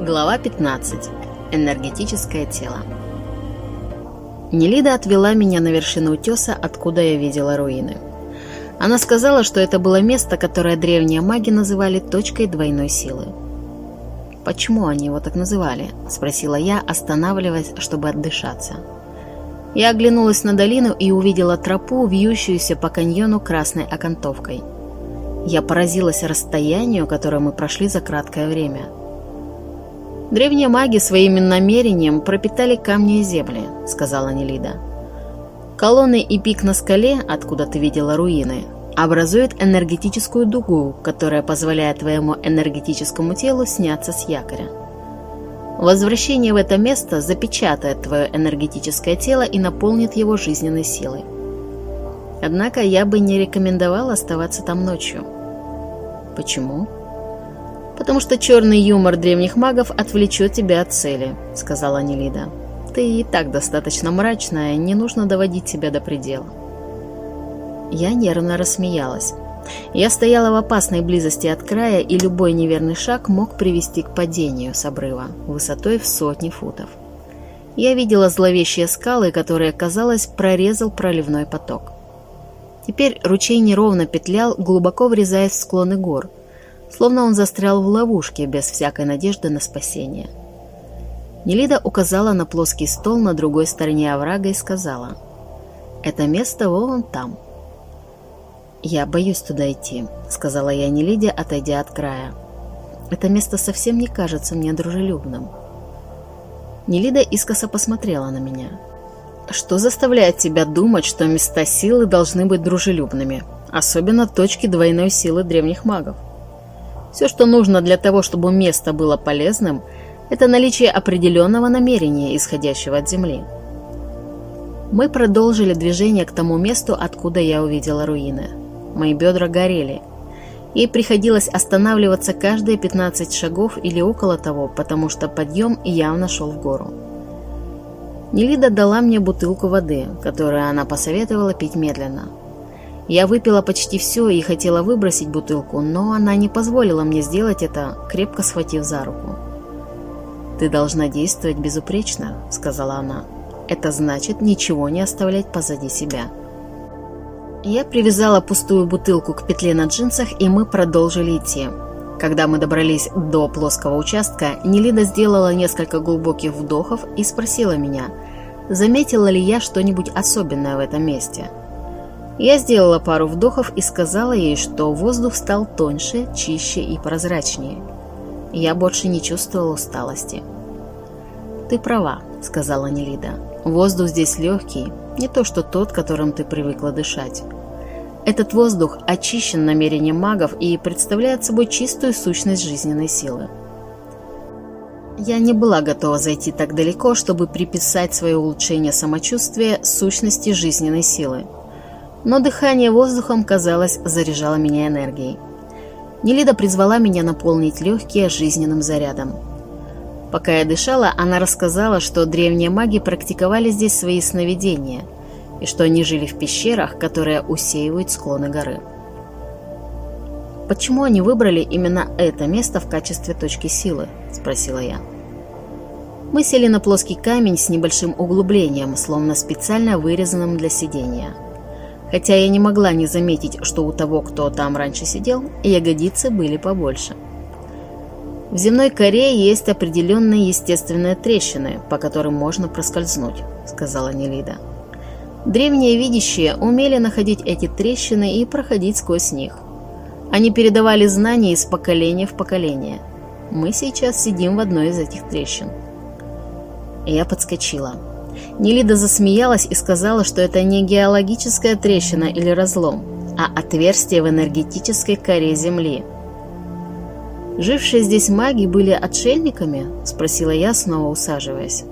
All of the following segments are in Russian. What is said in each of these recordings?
Глава 15. Энергетическое тело. Нелида отвела меня на вершину утеса, откуда я видела руины. Она сказала, что это было место, которое древние маги называли точкой двойной силы. «Почему они его так называли?» – спросила я, останавливаясь, чтобы отдышаться. Я оглянулась на долину и увидела тропу, вьющуюся по каньону красной окантовкой. Я поразилась расстоянию, которое мы прошли за краткое время – «Древние маги своим намерением пропитали камни и земли», — сказала Нелида. «Колонны и пик на скале, откуда ты видела руины, образуют энергетическую дугу, которая позволяет твоему энергетическому телу сняться с якоря. Возвращение в это место запечатает твое энергетическое тело и наполнит его жизненной силой. Однако я бы не рекомендовала оставаться там ночью. Почему? Потому что черный юмор древних магов отвлечет тебя от цели», — сказала Нелида. «Ты и так достаточно мрачная, не нужно доводить себя до предела». Я нервно рассмеялась. Я стояла в опасной близости от края, и любой неверный шаг мог привести к падению с обрыва, высотой в сотни футов. Я видела зловещие скалы, которые, казалось, прорезал проливной поток. Теперь ручей неровно петлял, глубоко врезаясь в склоны гор, словно он застрял в ловушке без всякой надежды на спасение. Нелида указала на плоский стол на другой стороне оврага и сказала, «Это место вон там». «Я боюсь туда идти», — сказала я Нелиде, отойдя от края. «Это место совсем не кажется мне дружелюбным». Нелида искоса посмотрела на меня. «Что заставляет тебя думать, что места силы должны быть дружелюбными, особенно точки двойной силы древних магов?» Все, что нужно для того, чтобы место было полезным, это наличие определенного намерения, исходящего от земли. Мы продолжили движение к тому месту, откуда я увидела руины. Мои бедра горели. Ей приходилось останавливаться каждые 15 шагов или около того, потому что подъем явно шел в гору. Нелида дала мне бутылку воды, которую она посоветовала пить медленно. Я выпила почти все и хотела выбросить бутылку, но она не позволила мне сделать это, крепко схватив за руку. «Ты должна действовать безупречно», — сказала она. «Это значит ничего не оставлять позади себя». Я привязала пустую бутылку к петле на джинсах, и мы продолжили идти. Когда мы добрались до плоского участка, Нелида сделала несколько глубоких вдохов и спросила меня, заметила ли я что-нибудь особенное в этом месте. Я сделала пару вдохов и сказала ей, что воздух стал тоньше, чище и прозрачнее. Я больше не чувствовала усталости. «Ты права», — сказала Нелида. «Воздух здесь легкий, не то что тот, которым ты привыкла дышать. Этот воздух очищен намерением магов и представляет собой чистую сущность жизненной силы. Я не была готова зайти так далеко, чтобы приписать свое улучшение самочувствия сущности жизненной силы но дыхание воздухом, казалось, заряжало меня энергией. Нелида призвала меня наполнить легкие жизненным зарядом. Пока я дышала, она рассказала, что древние маги практиковали здесь свои сновидения, и что они жили в пещерах, которые усеивают склоны горы. «Почему они выбрали именно это место в качестве точки силы?» – спросила я. Мы сели на плоский камень с небольшим углублением, словно специально вырезанным для сидения – Хотя я не могла не заметить, что у того, кто там раньше сидел, ягодицы были побольше. В земной коре есть определенные естественные трещины, по которым можно проскользнуть, сказала Нелида. Древние видящие умели находить эти трещины и проходить сквозь них. Они передавали знания из поколения в поколение. Мы сейчас сидим в одной из этих трещин. Я подскочила. Нелида засмеялась и сказала, что это не геологическая трещина или разлом, а отверстие в энергетической коре Земли. «Жившие здесь маги были отшельниками?» – спросила я, снова усаживаясь.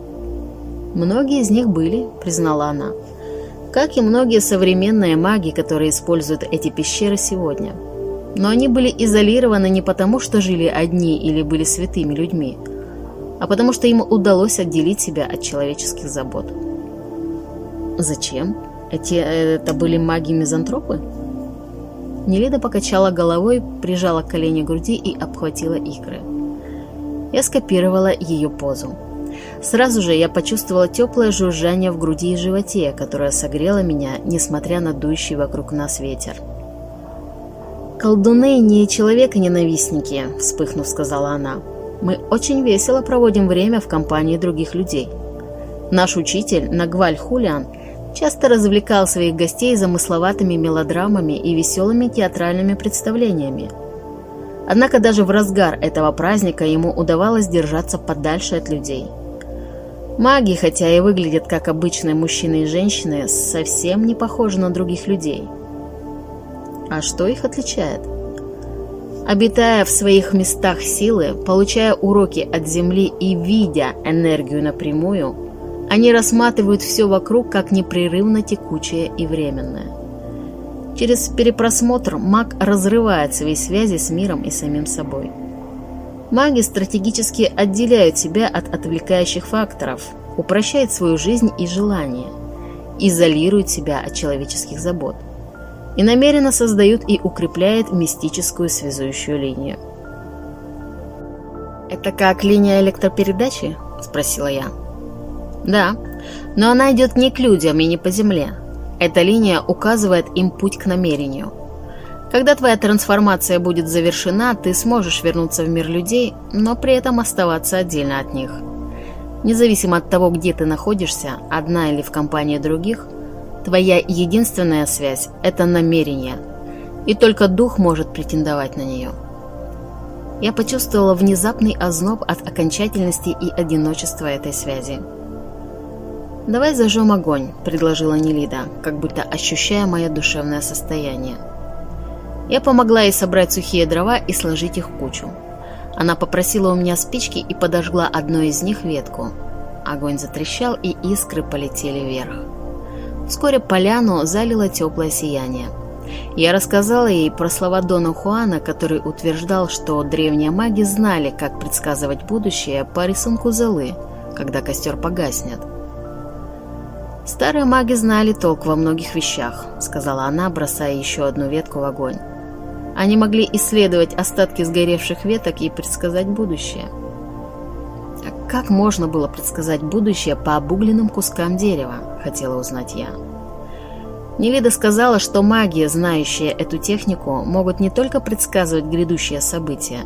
«Многие из них были», – признала она. «Как и многие современные маги, которые используют эти пещеры сегодня. Но они были изолированы не потому, что жили одни или были святыми людьми – а потому что им удалось отделить себя от человеческих забот. Зачем? Эти это были маги-мизантропы? Нелида покачала головой, прижала колени к груди и обхватила икры. Я скопировала ее позу. Сразу же я почувствовала теплое жужжание в груди и животе, которое согрело меня, несмотря на дующий вокруг нас ветер. «Колдуны не человека-ненавистники», — вспыхнув, сказала она. «Мы очень весело проводим время в компании других людей. Наш учитель, Нагваль Хулиан, часто развлекал своих гостей замысловатыми мелодрамами и веселыми театральными представлениями. Однако даже в разгар этого праздника ему удавалось держаться подальше от людей. Маги, хотя и выглядят как обычные мужчины и женщины, совсем не похожи на других людей. А что их отличает? Обитая в своих местах силы, получая уроки от Земли и видя энергию напрямую, они рассматривают все вокруг как непрерывно текучее и временное. Через перепросмотр маг разрывает свои связи с миром и самим собой. Маги стратегически отделяют себя от отвлекающих факторов, упрощают свою жизнь и желания, изолируют себя от человеческих забот и намеренно создают и укрепляют мистическую связующую линию. «Это как линия электропередачи?» – спросила я. «Да, но она идет не к людям и не по земле. Эта линия указывает им путь к намерению. Когда твоя трансформация будет завершена, ты сможешь вернуться в мир людей, но при этом оставаться отдельно от них. Независимо от того, где ты находишься, одна или в компании других, Твоя единственная связь – это намерение, и только дух может претендовать на нее. Я почувствовала внезапный озноб от окончательности и одиночества этой связи. «Давай зажжем огонь», – предложила Нелида, как будто ощущая мое душевное состояние. Я помогла ей собрать сухие дрова и сложить их в кучу. Она попросила у меня спички и подожгла одной из них ветку. Огонь затрещал, и искры полетели вверх. Вскоре поляну залило теплое сияние. Я рассказала ей про слова Дона Хуана, который утверждал, что древние маги знали, как предсказывать будущее по рисунку золы, когда костер погаснет. «Старые маги знали толк во многих вещах», — сказала она, бросая еще одну ветку в огонь. «Они могли исследовать остатки сгоревших веток и предсказать будущее». Как можно было предсказать будущее по обугленным кускам дерева, хотела узнать я. Нелида сказала, что маги, знающие эту технику, могут не только предсказывать грядущие события,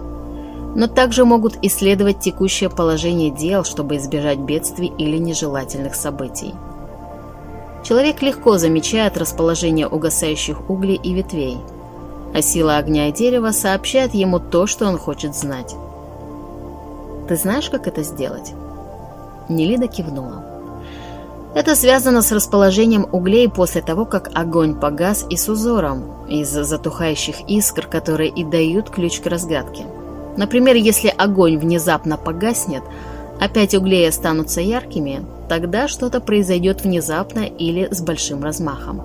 но также могут исследовать текущее положение дел, чтобы избежать бедствий или нежелательных событий. Человек легко замечает расположение угасающих углей и ветвей, а сила огня и дерева сообщает ему то, что он хочет знать. Ты знаешь, как это сделать?» Нелида кивнула. Это связано с расположением углей после того, как огонь погас и с узором из затухающих искр, которые и дают ключ к разгадке. Например, если огонь внезапно погаснет, а пять углей останутся яркими, тогда что-то произойдет внезапно или с большим размахом.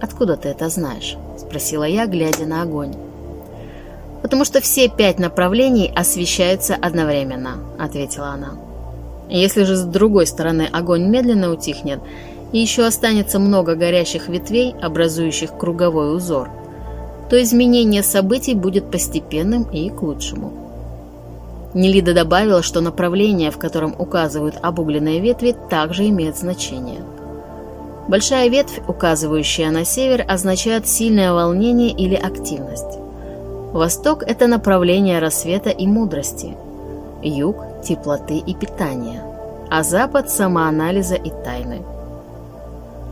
«Откуда ты это знаешь?» – спросила я, глядя на огонь потому что все пять направлений освещаются одновременно», — ответила она. «Если же с другой стороны огонь медленно утихнет, и еще останется много горящих ветвей, образующих круговой узор, то изменение событий будет постепенным и к лучшему». Нелида добавила, что направление, в котором указывают обугленные ветви, также имеет значение. Большая ветвь, указывающая на север, означает сильное волнение или активность. Восток – это направление рассвета и мудрости, юг – теплоты и питания, а запад – самоанализа и тайны.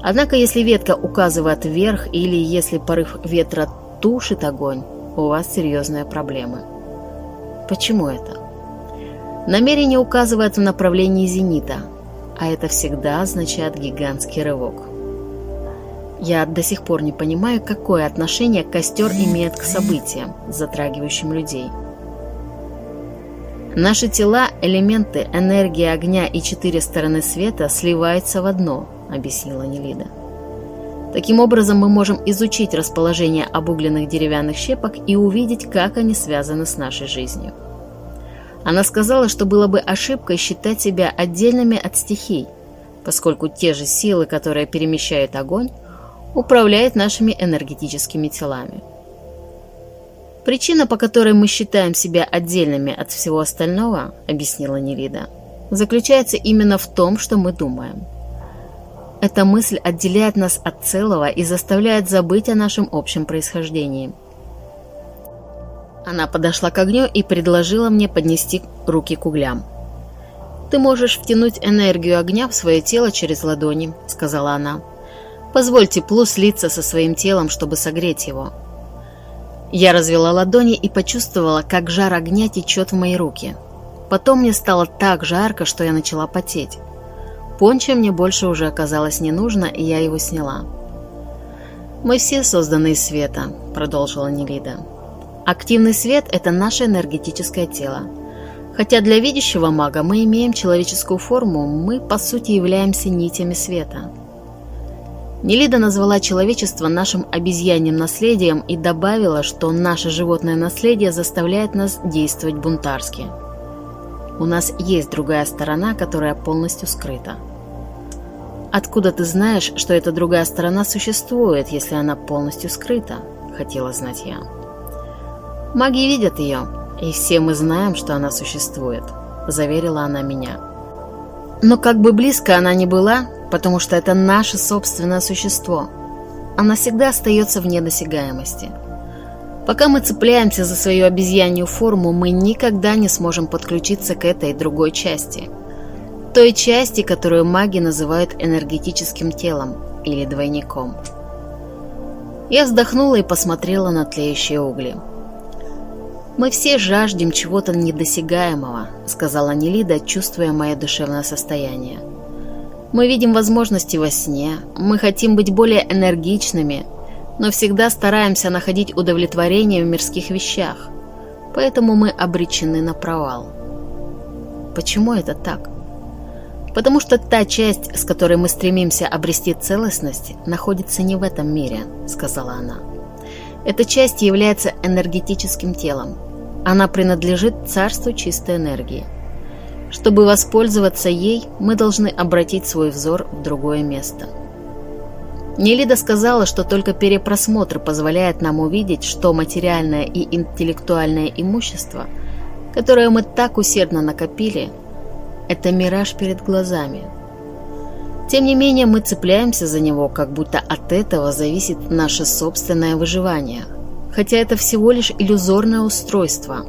Однако, если ветка указывает вверх или если порыв ветра тушит огонь, у вас серьезные проблемы. Почему это? Намерение указывает в направлении зенита, а это всегда означает гигантский рывок. Я до сих пор не понимаю, какое отношение костер имеет к событиям, затрагивающим людей. Наши тела, элементы, энергия огня и четыре стороны света сливаются в одно, объяснила Нелида. Таким образом, мы можем изучить расположение обугленных деревянных щепок и увидеть, как они связаны с нашей жизнью. Она сказала, что было бы ошибкой считать себя отдельными от стихий, поскольку те же силы, которые перемещают огонь, управляет нашими энергетическими телами. Причина, по которой мы считаем себя отдельными от всего остального, объяснила Нелида, заключается именно в том, что мы думаем. Эта мысль отделяет нас от целого и заставляет забыть о нашем общем происхождении. Она подошла к огню и предложила мне поднести руки к углям. «Ты можешь втянуть энергию огня в свое тело через ладони», — сказала она. «Позволь теплу слиться со своим телом, чтобы согреть его». Я развела ладони и почувствовала, как жар огня течет в мои руки. Потом мне стало так жарко, что я начала потеть. Пончо мне больше уже оказалось не нужно, и я его сняла. «Мы все созданы из света», — продолжила Нелида. «Активный свет — это наше энергетическое тело. Хотя для видящего мага мы имеем человеческую форму, мы, по сути, являемся нитями света». Нелида назвала человечество нашим обезьяньим наследием и добавила, что наше животное наследие заставляет нас действовать бунтарски. У нас есть другая сторона, которая полностью скрыта. «Откуда ты знаешь, что эта другая сторона существует, если она полностью скрыта?» – хотела знать я. «Маги видят ее, и все мы знаем, что она существует», – заверила она меня. «Но как бы близко она ни была, потому что это наше собственное существо, она всегда остается вне досягаемости. Пока мы цепляемся за свою обезьянью форму, мы никогда не сможем подключиться к этой другой части – той части, которую маги называют энергетическим телом или двойником. Я вздохнула и посмотрела на тлеющие угли. «Мы все жаждем чего-то недосягаемого», — сказала Нелида, чувствуя мое душевное состояние. «Мы видим возможности во сне, мы хотим быть более энергичными, но всегда стараемся находить удовлетворение в мирских вещах, поэтому мы обречены на провал». Почему это так? Потому что та часть, с которой мы стремимся обрести целостность, находится не в этом мире, сказала она. Эта часть является энергетическим телом. Она принадлежит царству чистой энергии. Чтобы воспользоваться ей, мы должны обратить свой взор в другое место. Нелида сказала, что только перепросмотр позволяет нам увидеть, что материальное и интеллектуальное имущество, которое мы так усердно накопили – это мираж перед глазами. Тем не менее, мы цепляемся за него, как будто от этого зависит наше собственное выживание. Хотя это всего лишь иллюзорное устройство,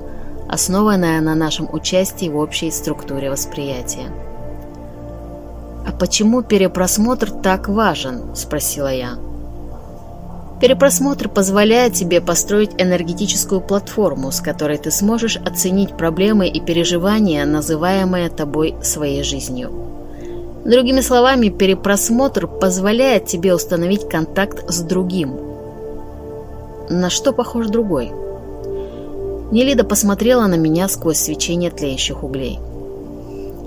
основанное на нашем участии в общей структуре восприятия. «А почему перепросмотр так важен?» – спросила я. Перепросмотр позволяет тебе построить энергетическую платформу, с которой ты сможешь оценить проблемы и переживания, называемые тобой своей жизнью. Другими словами, перепросмотр позволяет тебе установить контакт с другим. На что похож другой? Нелида посмотрела на меня сквозь свечение тлеющих углей.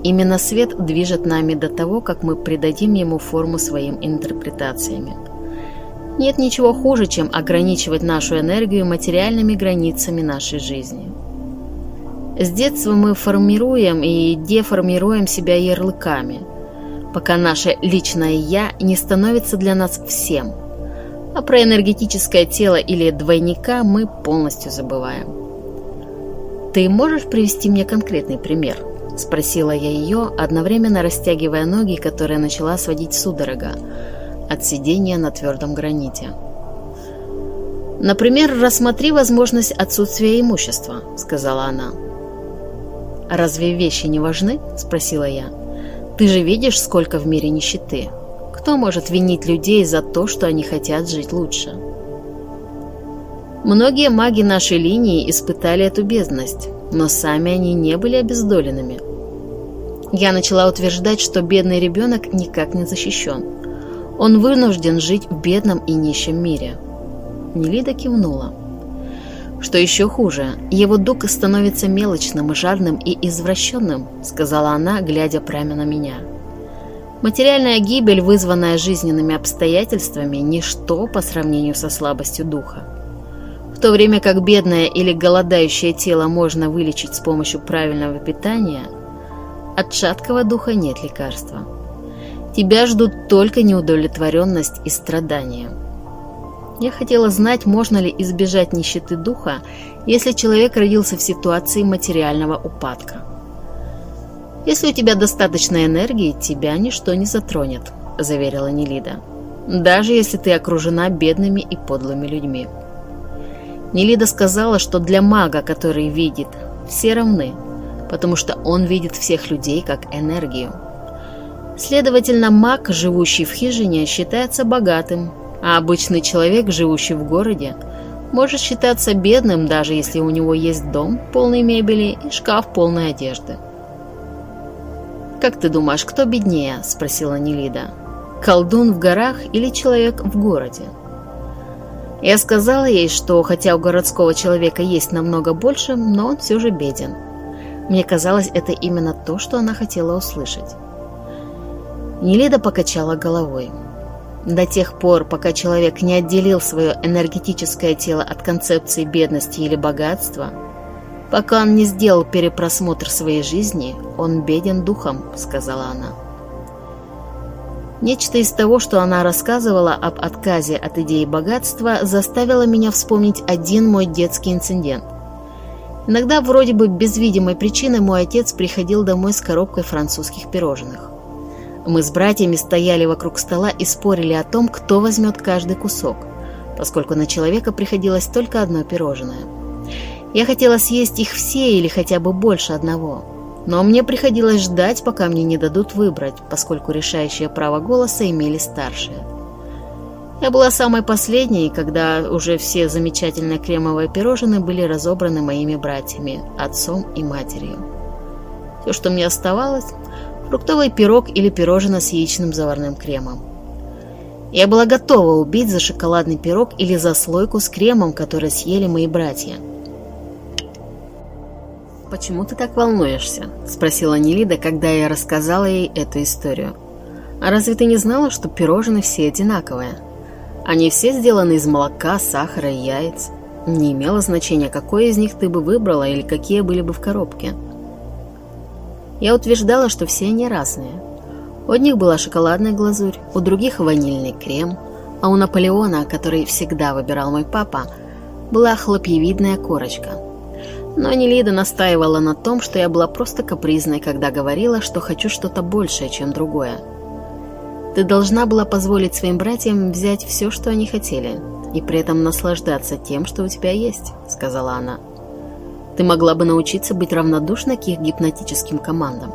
Именно свет движет нами до того, как мы придадим ему форму своим интерпретациями. Нет ничего хуже, чем ограничивать нашу энергию материальными границами нашей жизни. С детства мы формируем и деформируем себя ярлыками, пока наше личное «я» не становится для нас всем, а про энергетическое тело или двойника мы полностью забываем. «Ты можешь привести мне конкретный пример?» – спросила я ее, одновременно растягивая ноги, которые начала сводить судорога, от сидения на твердом граните. «Например, рассмотри возможность отсутствия имущества», — сказала она. «Разве вещи не важны?» — спросила я. «Ты же видишь, сколько в мире нищеты. Кто может винить людей за то, что они хотят жить лучше?» Многие маги нашей линии испытали эту бедность, но сами они не были обездоленными. Я начала утверждать, что бедный ребенок никак не защищен. Он вынужден жить в бедном и нищем мире. Нелида кивнула. Что еще хуже, его дух становится мелочным, жадным и извращенным, сказала она, глядя прямо на меня. Материальная гибель, вызванная жизненными обстоятельствами, ничто по сравнению со слабостью духа. То время как бедное или голодающее тело можно вылечить с помощью правильного питания, от шаткого духа нет лекарства. Тебя ждут только неудовлетворенность и страдания. Я хотела знать, можно ли избежать нищеты духа, если человек родился в ситуации материального упадка. «Если у тебя достаточно энергии, тебя ничто не затронет», – заверила Нелида. «Даже если ты окружена бедными и подлыми людьми». Нелида сказала, что для мага, который видит, все равны, потому что он видит всех людей как энергию. Следовательно, маг, живущий в хижине, считается богатым, а обычный человек, живущий в городе, может считаться бедным, даже если у него есть дом, полный мебели и шкаф полной одежды. «Как ты думаешь, кто беднее?» – спросила Нелида. «Колдун в горах или человек в городе?» Я сказала ей, что хотя у городского человека есть намного больше, но он все же беден. Мне казалось, это именно то, что она хотела услышать. Нелида покачала головой. До тех пор, пока человек не отделил свое энергетическое тело от концепции бедности или богатства, пока он не сделал перепросмотр своей жизни, он беден духом, сказала она. Нечто из того, что она рассказывала об отказе от идеи богатства, заставило меня вспомнить один мой детский инцидент. Иногда, вроде бы без видимой причины, мой отец приходил домой с коробкой французских пирожных. Мы с братьями стояли вокруг стола и спорили о том, кто возьмет каждый кусок, поскольку на человека приходилось только одно пирожное. Я хотела съесть их все или хотя бы больше одного – но мне приходилось ждать, пока мне не дадут выбрать, поскольку решающее право голоса имели старшие. Я была самой последней, когда уже все замечательные кремовые пирожные были разобраны моими братьями, отцом и матерью. Все, что мне оставалось, фруктовый пирог или пирожное с яичным заварным кремом. Я была готова убить за шоколадный пирог или за слойку с кремом, который съели мои братья – «Почему ты так волнуешься?» – спросила Нелида, когда я рассказала ей эту историю. «А разве ты не знала, что пирожные все одинаковые? Они все сделаны из молока, сахара и яиц. Не имело значения, какой из них ты бы выбрала или какие были бы в коробке». Я утверждала, что все они разные. У одних была шоколадная глазурь, у других ванильный крем, а у Наполеона, который всегда выбирал мой папа, была хлопьевидная корочка – но Нелида настаивала на том, что я была просто капризной, когда говорила, что хочу что-то большее, чем другое. Ты должна была позволить своим братьям взять все, что они хотели, и при этом наслаждаться тем, что у тебя есть, сказала она. Ты могла бы научиться быть равнодушной к их гипнотическим командам.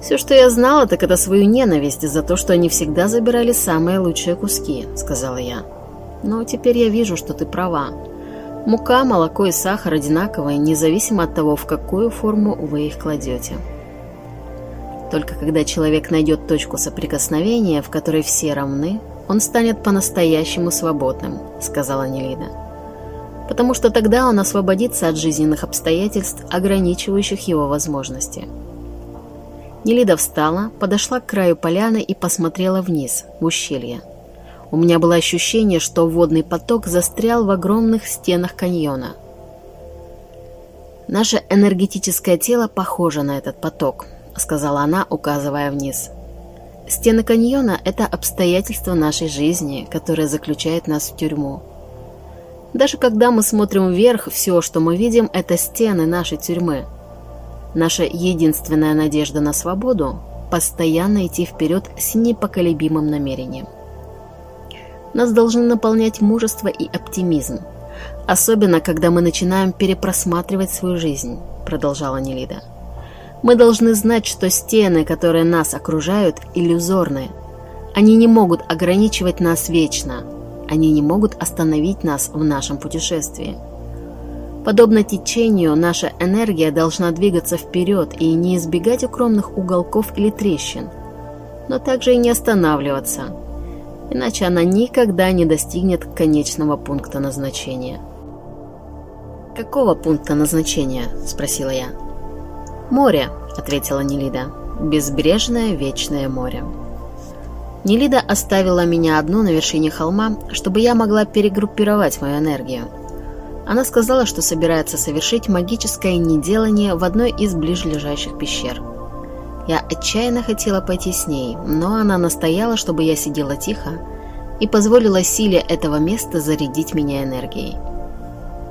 Все, что я знала, так это свою ненависть за то, что они всегда забирали самые лучшие куски, сказала я. Но теперь я вижу, что ты права. Мука, молоко и сахар одинаковые, независимо от того, в какую форму вы их кладете. Только когда человек найдет точку соприкосновения, в которой все равны, он станет по-настоящему свободным, сказала Нелида. Потому что тогда он освободится от жизненных обстоятельств, ограничивающих его возможности. Нелида встала, подошла к краю поляны и посмотрела вниз, в ущелье. У меня было ощущение, что водный поток застрял в огромных стенах каньона. «Наше энергетическое тело похоже на этот поток», — сказала она, указывая вниз. «Стены каньона — это обстоятельства нашей жизни, которое заключает нас в тюрьму. Даже когда мы смотрим вверх, все, что мы видим, — это стены нашей тюрьмы. Наша единственная надежда на свободу — постоянно идти вперед с непоколебимым намерением». Нас должны наполнять мужество и оптимизм. Особенно, когда мы начинаем перепросматривать свою жизнь, продолжала Нелида. Мы должны знать, что стены, которые нас окружают, иллюзорны. Они не могут ограничивать нас вечно. Они не могут остановить нас в нашем путешествии. Подобно течению, наша энергия должна двигаться вперед и не избегать укромных уголков или трещин, но также и не останавливаться – иначе она никогда не достигнет конечного пункта назначения. «Какого пункта назначения?» – спросила я. «Море», – ответила Нелида. «Безбрежное вечное море». Нелида оставила меня одну на вершине холма, чтобы я могла перегруппировать мою энергию. Она сказала, что собирается совершить магическое неделание в одной из ближлежащих пещер – я отчаянно хотела пойти с ней, но она настояла, чтобы я сидела тихо и позволила силе этого места зарядить меня энергией.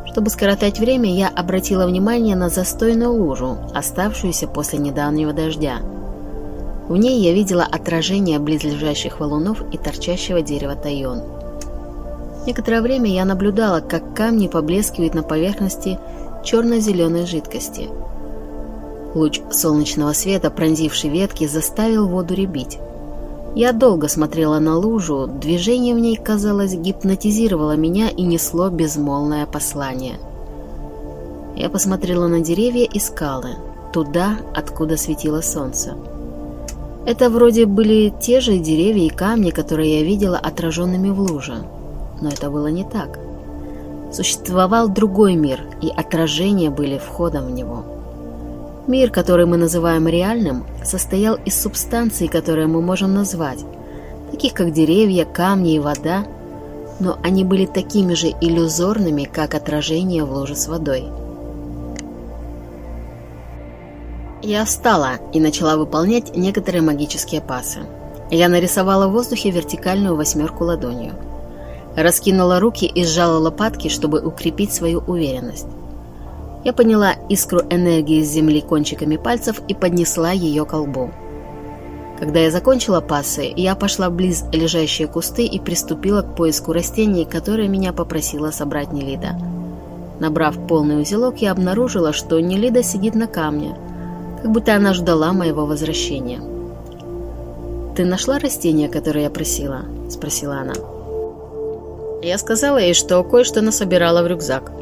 Чтобы скоротать время, я обратила внимание на застойную лужу, оставшуюся после недавнего дождя. В ней я видела отражение близлежащих валунов и торчащего дерева тайон. Некоторое время я наблюдала, как камни поблескивают на поверхности черно-зеленой жидкости. Луч солнечного света, пронзивший ветки, заставил воду рябить. Я долго смотрела на лужу, движение в ней, казалось, гипнотизировало меня и несло безмолвное послание. Я посмотрела на деревья и скалы, туда, откуда светило солнце. Это вроде были те же деревья и камни, которые я видела отраженными в луже. Но это было не так. Существовал другой мир, и отражения были входом в него. Мир, который мы называем реальным, состоял из субстанций, которые мы можем назвать, таких как деревья, камни и вода, но они были такими же иллюзорными, как отражение в луже с водой. Я встала и начала выполнять некоторые магические пасы. Я нарисовала в воздухе вертикальную восьмерку ладонью. Раскинула руки и сжала лопатки, чтобы укрепить свою уверенность. Я поняла искру энергии с земли кончиками пальцев и поднесла ее к лбу. Когда я закончила пасы, я пошла близ лежащие кусты и приступила к поиску растений, которые меня попросила собрать Нелида. Набрав полный узелок, я обнаружила, что Нелида сидит на камне, как будто она ждала моего возвращения. «Ты нашла растение, которое я просила?» – спросила она. Я сказала ей, что кое-что насобирала в рюкзак –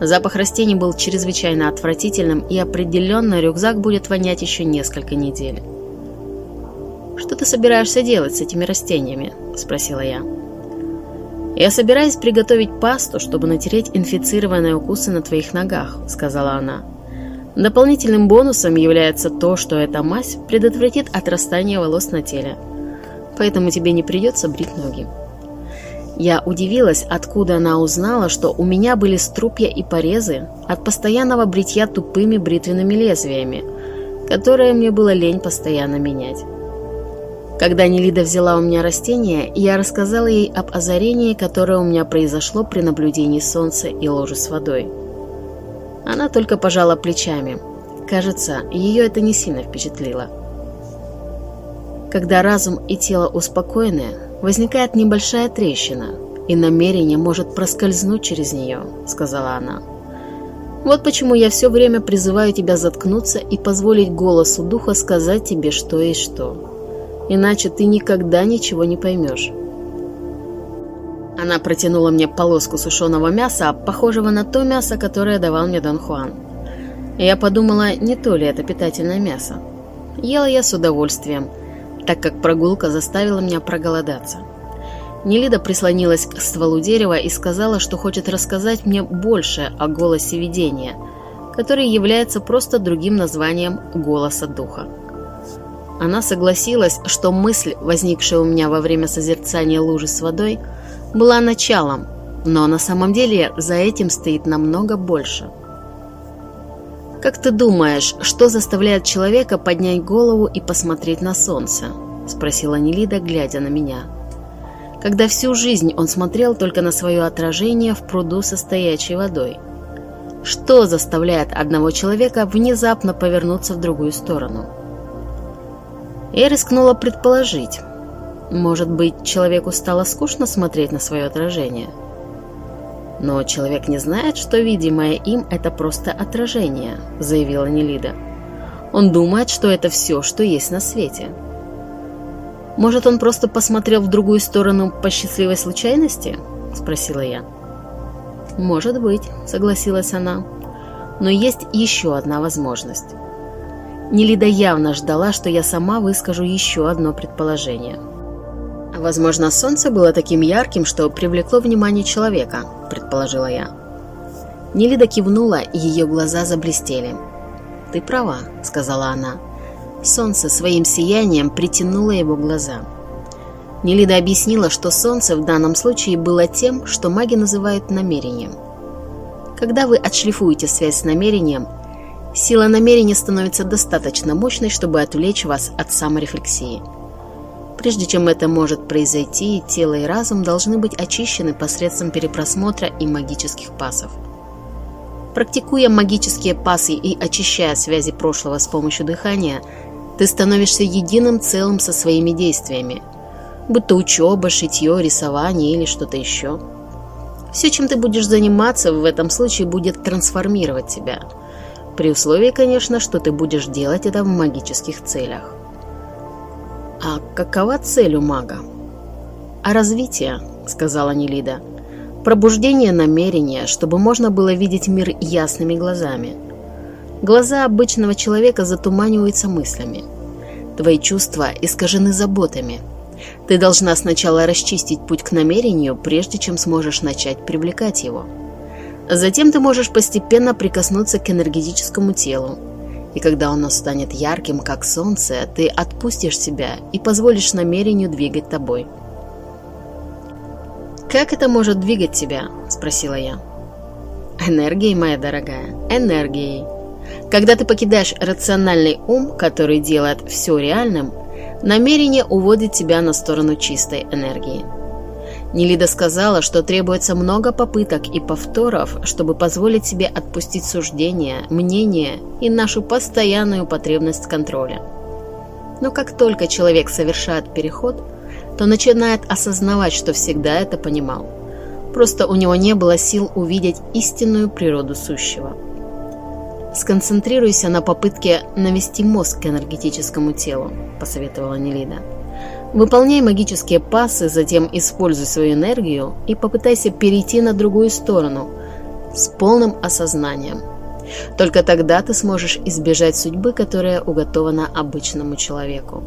Запах растений был чрезвычайно отвратительным, и определенно рюкзак будет вонять еще несколько недель. «Что ты собираешься делать с этими растениями?» – спросила я. «Я собираюсь приготовить пасту, чтобы натереть инфицированные укусы на твоих ногах», – сказала она. Дополнительным бонусом является то, что эта мазь предотвратит отрастание волос на теле, поэтому тебе не придется брить ноги. Я удивилась, откуда она узнала, что у меня были струпья и порезы от постоянного бритья тупыми бритвенными лезвиями, которые мне было лень постоянно менять. Когда Нелида взяла у меня растение, я рассказала ей об озарении, которое у меня произошло при наблюдении солнца и ложи с водой. Она только пожала плечами. Кажется, ее это не сильно впечатлило. Когда разум и тело успокоены, возникает небольшая трещина, и намерение может проскользнуть через нее», — сказала она. «Вот почему я все время призываю тебя заткнуться и позволить голосу духа сказать тебе, что есть что. Иначе ты никогда ничего не поймешь». Она протянула мне полоску сушеного мяса, похожего на то мясо, которое давал мне Дон Хуан. Я подумала, не то ли это питательное мясо. Ела я с удовольствием — так как прогулка заставила меня проголодаться. Нелида прислонилась к стволу дерева и сказала, что хочет рассказать мне больше о голосе видения, который является просто другим названием голоса духа. Она согласилась, что мысль, возникшая у меня во время созерцания лужи с водой, была началом, но на самом деле за этим стоит намного больше. «Как ты думаешь, что заставляет человека поднять голову и посмотреть на солнце?» – спросила Нелида, глядя на меня. Когда всю жизнь он смотрел только на свое отражение в пруду со стоячей водой. Что заставляет одного человека внезапно повернуться в другую сторону? Я рискнула предположить. Может быть, человеку стало скучно смотреть на свое отражение – «Но человек не знает, что видимое им – это просто отражение», – заявила Нелида. «Он думает, что это все, что есть на свете». «Может, он просто посмотрел в другую сторону по счастливой случайности?» – спросила я. «Может быть», – согласилась она. «Но есть еще одна возможность». Нелида явно ждала, что я сама выскажу еще одно предположение – «Возможно, солнце было таким ярким, что привлекло внимание человека», – предположила я. Нелида кивнула, и ее глаза заблестели. «Ты права», – сказала она. Солнце своим сиянием притянуло его глаза. Нелида объяснила, что солнце в данном случае было тем, что маги называют намерением. Когда вы отшлифуете связь с намерением, сила намерения становится достаточно мощной, чтобы отвлечь вас от саморефлексии – Прежде чем это может произойти, тело и разум должны быть очищены посредством перепросмотра и магических пасов. Практикуя магические пасы и очищая связи прошлого с помощью дыхания, ты становишься единым целым со своими действиями, будь то учеба, шитье, рисование или что-то еще. Все, чем ты будешь заниматься, в этом случае будет трансформировать тебя. При условии, конечно, что ты будешь делать это в магических целях. «А какова цель у мага?» «А развитие», — сказала Нелида. «Пробуждение намерения, чтобы можно было видеть мир ясными глазами. Глаза обычного человека затуманиваются мыслями. Твои чувства искажены заботами. Ты должна сначала расчистить путь к намерению, прежде чем сможешь начать привлекать его. Затем ты можешь постепенно прикоснуться к энергетическому телу, и когда оно станет ярким, как солнце, ты отпустишь себя и позволишь намерению двигать тобой. «Как это может двигать тебя?» – спросила я. «Энергией, моя дорогая, энергией. Когда ты покидаешь рациональный ум, который делает все реальным, намерение уводит тебя на сторону чистой энергии – Нелида сказала, что требуется много попыток и повторов, чтобы позволить себе отпустить суждения, мнения и нашу постоянную потребность контроля. Но как только человек совершает переход, то начинает осознавать, что всегда это понимал. Просто у него не было сил увидеть истинную природу сущего. «Сконцентрируйся на попытке навести мозг к энергетическому телу», – посоветовала Нелида. Выполняй магические пасы, затем используй свою энергию и попытайся перейти на другую сторону с полным осознанием. Только тогда ты сможешь избежать судьбы, которая уготована обычному человеку.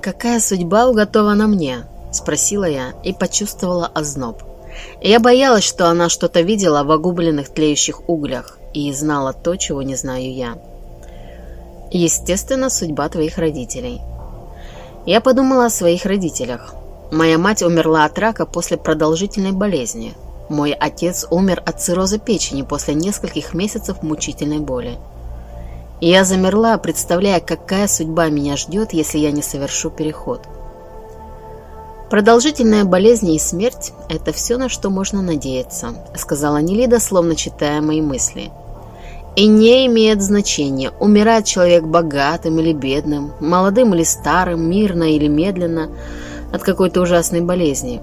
«Какая судьба уготована мне?» – спросила я и почувствовала озноб. Я боялась, что она что-то видела в огубленных тлеющих углях и знала то, чего не знаю я. Естественно, судьба твоих родителей – я подумала о своих родителях. Моя мать умерла от рака после продолжительной болезни. Мой отец умер от цирроза печени после нескольких месяцев мучительной боли. Я замерла, представляя, какая судьба меня ждет, если я не совершу переход. «Продолжительная болезнь и смерть – это все, на что можно надеяться», – сказала Нелида, словно читая мои мысли – и не имеет значения, умирает человек богатым или бедным, молодым или старым, мирно или медленно, от какой-то ужасной болезни.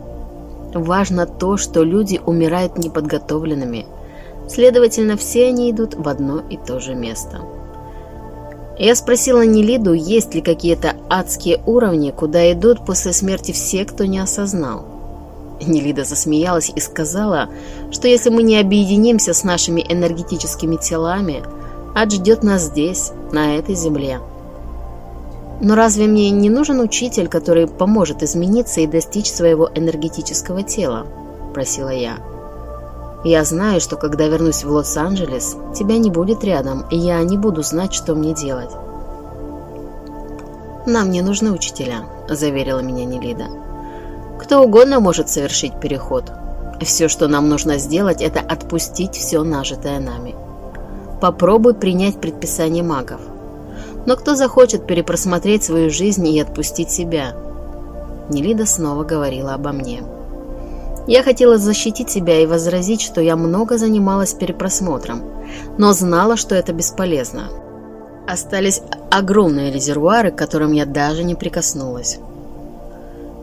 Важно то, что люди умирают неподготовленными. Следовательно, все они идут в одно и то же место. Я спросила Нелиду, есть ли какие-то адские уровни, куда идут после смерти все, кто не осознал. Нелида засмеялась и сказала, что если мы не объединимся с нашими энергетическими телами, ад ждет нас здесь, на этой земле. Но разве мне не нужен учитель, который поможет измениться и достичь своего энергетического тела? Просила я. Я знаю, что когда вернусь в Лос-Анджелес, тебя не будет рядом, и я не буду знать, что мне делать. «Нам не нужны учителя», – заверила меня Нелида. Кто угодно может совершить переход. Все, что нам нужно сделать, это отпустить все нажитое нами. Попробуй принять предписание магов. Но кто захочет перепросмотреть свою жизнь и отпустить себя? Нелида снова говорила обо мне. Я хотела защитить себя и возразить, что я много занималась перепросмотром, но знала, что это бесполезно. Остались огромные резервуары, к которым я даже не прикоснулась.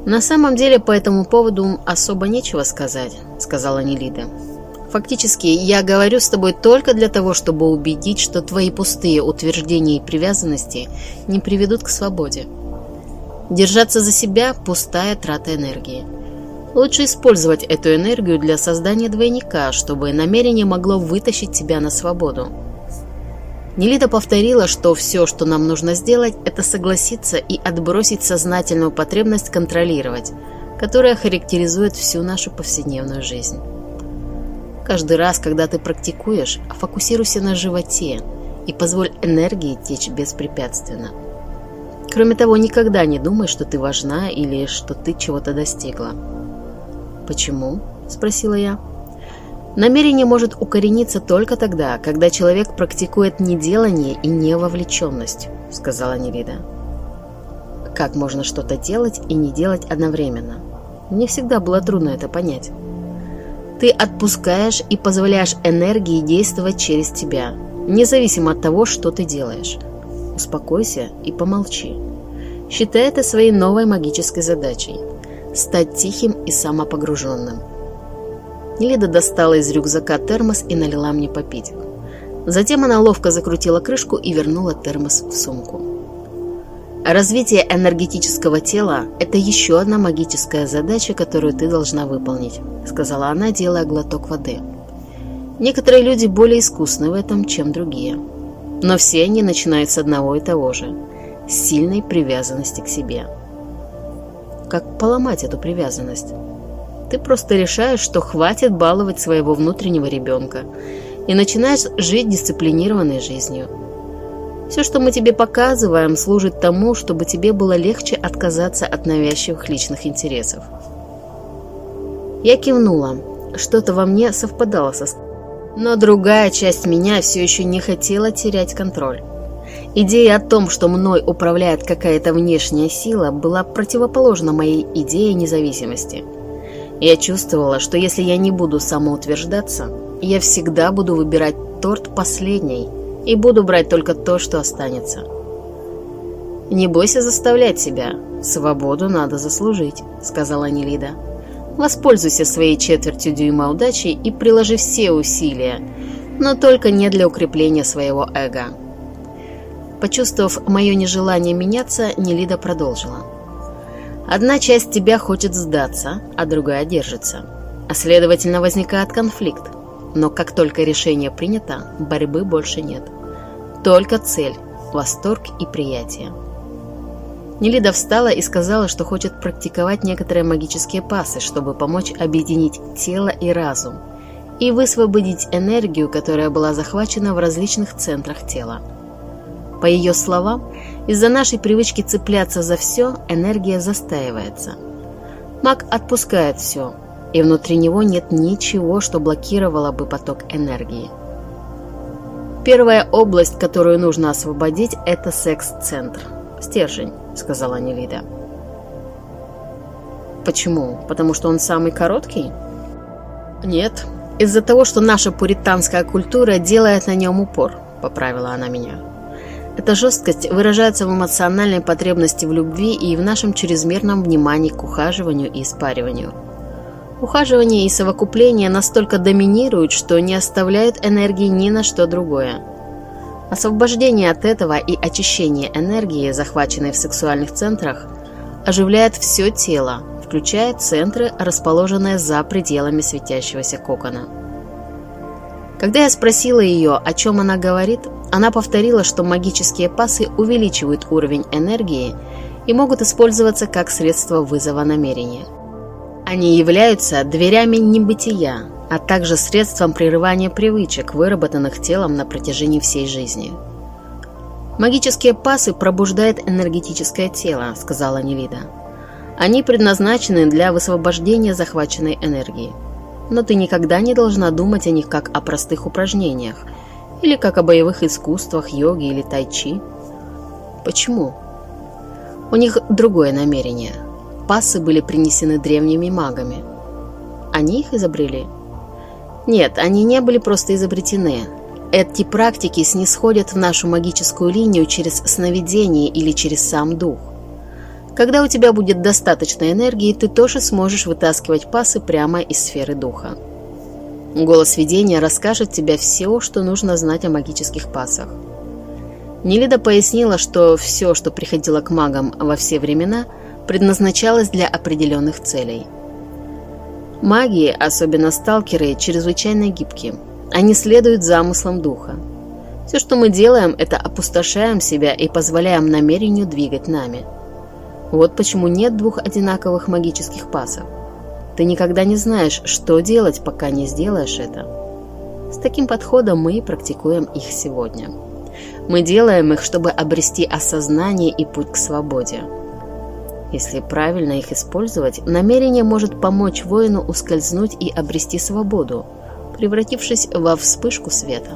«На самом деле по этому поводу особо нечего сказать», — сказала Нелида. «Фактически, я говорю с тобой только для того, чтобы убедить, что твои пустые утверждения и привязанности не приведут к свободе. Держаться за себя – пустая трата энергии. Лучше использовать эту энергию для создания двойника, чтобы намерение могло вытащить тебя на свободу. Нелида повторила, что все, что нам нужно сделать, это согласиться и отбросить сознательную потребность контролировать, которая характеризует всю нашу повседневную жизнь. Каждый раз, когда ты практикуешь, фокусируйся на животе и позволь энергии течь беспрепятственно. Кроме того, никогда не думай, что ты важна или что ты чего-то достигла. «Почему?» – спросила я. Намерение может укорениться только тогда, когда человек практикует неделание и невовлеченность, сказала Невида. как можно что-то делать и не делать одновременно. Мне всегда было трудно это понять. Ты отпускаешь и позволяешь энергии действовать через тебя, независимо от того, что ты делаешь. Успокойся и помолчи. Считай это своей новой магической задачей – стать тихим и самопогруженным. Лида достала из рюкзака термос и налила мне попить. Затем она ловко закрутила крышку и вернула термос в сумку. Развитие энергетического тела – это еще одна магическая задача, которую ты должна выполнить, сказала она, делая глоток воды. Некоторые люди более искусны в этом, чем другие. Но все они начинают с одного и того же – сильной привязанности к себе. Как поломать эту привязанность? Ты просто решаешь, что хватит баловать своего внутреннего ребенка и начинаешь жить дисциплинированной жизнью. Все, что мы тебе показываем, служит тому, чтобы тебе было легче отказаться от навязчивых личных интересов. Я кивнула. Что-то во мне совпадало со... Но другая часть меня все еще не хотела терять контроль. Идея о том, что мной управляет какая-то внешняя сила, была противоположна моей идее независимости. Я чувствовала, что если я не буду самоутверждаться, я всегда буду выбирать торт последний и буду брать только то, что останется. «Не бойся заставлять себя. Свободу надо заслужить», — сказала Нелида. «Воспользуйся своей четвертью дюйма удачи и приложи все усилия, но только не для укрепления своего эго». Почувствовав мое нежелание меняться, Нелида продолжила. «Одна часть тебя хочет сдаться, а другая держится. А следовательно, возникает конфликт. Но как только решение принято, борьбы больше нет. Только цель, восторг и приятие. Нелида встала и сказала, что хочет практиковать некоторые магические пасы, чтобы помочь объединить тело и разум и высвободить энергию, которая была захвачена в различных центрах тела. По ее словам, из-за нашей привычки цепляться за все, энергия застаивается. Маг отпускает все, и внутри него нет ничего, что блокировало бы поток энергии. Первая область, которую нужно освободить, это секс-центр. Стержень, сказала Нелида. Почему? Потому что он самый короткий? Нет, из-за того, что наша пуританская культура делает на нем упор, поправила она меня. Эта жесткость выражается в эмоциональной потребности в любви и в нашем чрезмерном внимании к ухаживанию и испариванию – Ухаживание и совокупление настолько доминируют, что не оставляют энергии ни на что другое. Освобождение от этого и очищение энергии, захваченной в сексуальных центрах, оживляет все тело, включая центры, расположенные за пределами светящегося кокона. Когда я спросила ее, о чем она говорит, она повторила, что магические пасы увеличивают уровень энергии и могут использоваться как средство вызова намерения. Они являются дверями небытия, а также средством прерывания привычек, выработанных телом на протяжении всей жизни. «Магические пасы пробуждают энергетическое тело», — сказала Невида. «Они предназначены для высвобождения захваченной энергии. Но ты никогда не должна думать о них как о простых упражнениях или как о боевых искусствах, йоге или тайчи. Почему? У них другое намерение — Пассы были принесены древними магами. Они их изобрели? Нет, они не были просто изобретены. Эти практики снисходят в нашу магическую линию через сновидение или через сам дух. Когда у тебя будет достаточно энергии, ты тоже сможешь вытаскивать пасы прямо из сферы духа. Голос видения расскажет тебе все, что нужно знать о магических пасах. Нелида пояснила, что все, что приходило к магам во все времена – предназначалась для определенных целей. Магии, особенно сталкеры, чрезвычайно гибкие. Они следуют замыслам духа. Все, что мы делаем, это опустошаем себя и позволяем намерению двигать нами. Вот почему нет двух одинаковых магических пасов. Ты никогда не знаешь, что делать, пока не сделаешь это. С таким подходом мы и практикуем их сегодня. Мы делаем их, чтобы обрести осознание и путь к свободе. Если правильно их использовать, намерение может помочь воину ускользнуть и обрести свободу, превратившись во вспышку света.